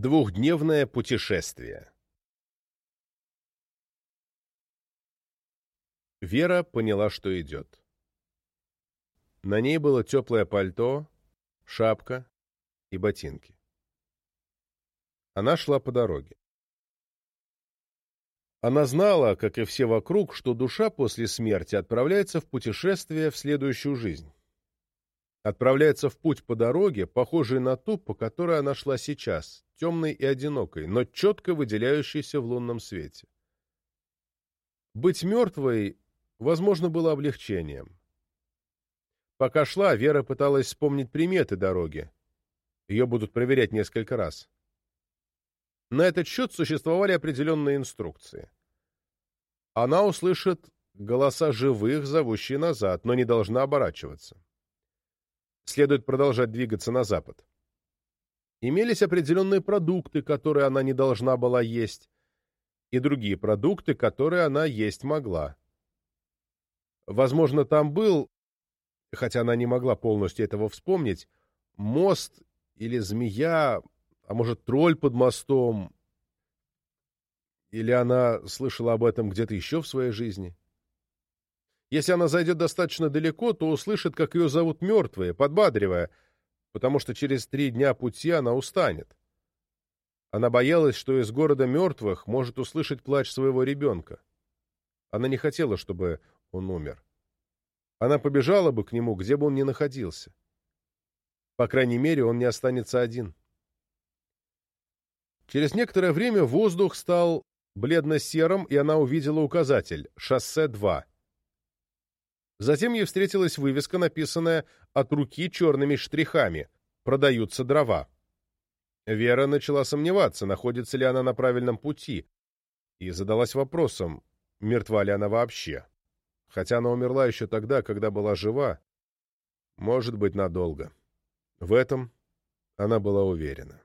Двухдневное путешествие Вера поняла, что идет. На ней было теплое пальто, шапка и ботинки. Она шла по дороге. Она знала, как и все вокруг, что душа после смерти отправляется в путешествие в следующую жизнь. Отправляется в путь по дороге, похожей на ту, по которой она шла сейчас, темной и одинокой, но четко выделяющейся в лунном свете. Быть мертвой, возможно, было облегчением. Пока шла, Вера пыталась вспомнить приметы дороги. Ее будут проверять несколько раз. На этот счет существовали определенные инструкции. Она услышит голоса живых, зовущие назад, но не должна оборачиваться. Следует продолжать двигаться на запад. Имелись определенные продукты, которые она не должна была есть, и другие продукты, которые она есть могла. Возможно, там был, хотя она не могла полностью этого вспомнить, мост или змея, а может, тролль под мостом? Или она слышала об этом где-то еще в своей жизни? Если она зайдет достаточно далеко, то услышит, как ее зовут мертвые, подбадривая, потому что через три дня пути она устанет. Она боялась, что из города мертвых может услышать плач своего ребенка. Она не хотела, чтобы он умер. Она побежала бы к нему, где бы он ни находился. По крайней мере, он не останется один. Через некоторое время воздух стал бледно-серым, и она увидела указатель «Шоссе 2». Затем ей встретилась вывеска, написанная от руки черными штрихами «Продаются дрова». Вера начала сомневаться, находится ли она на правильном пути, и задалась вопросом, мертва ли она вообще. Хотя она умерла еще тогда, когда была жива, может быть, надолго. В этом она была уверена.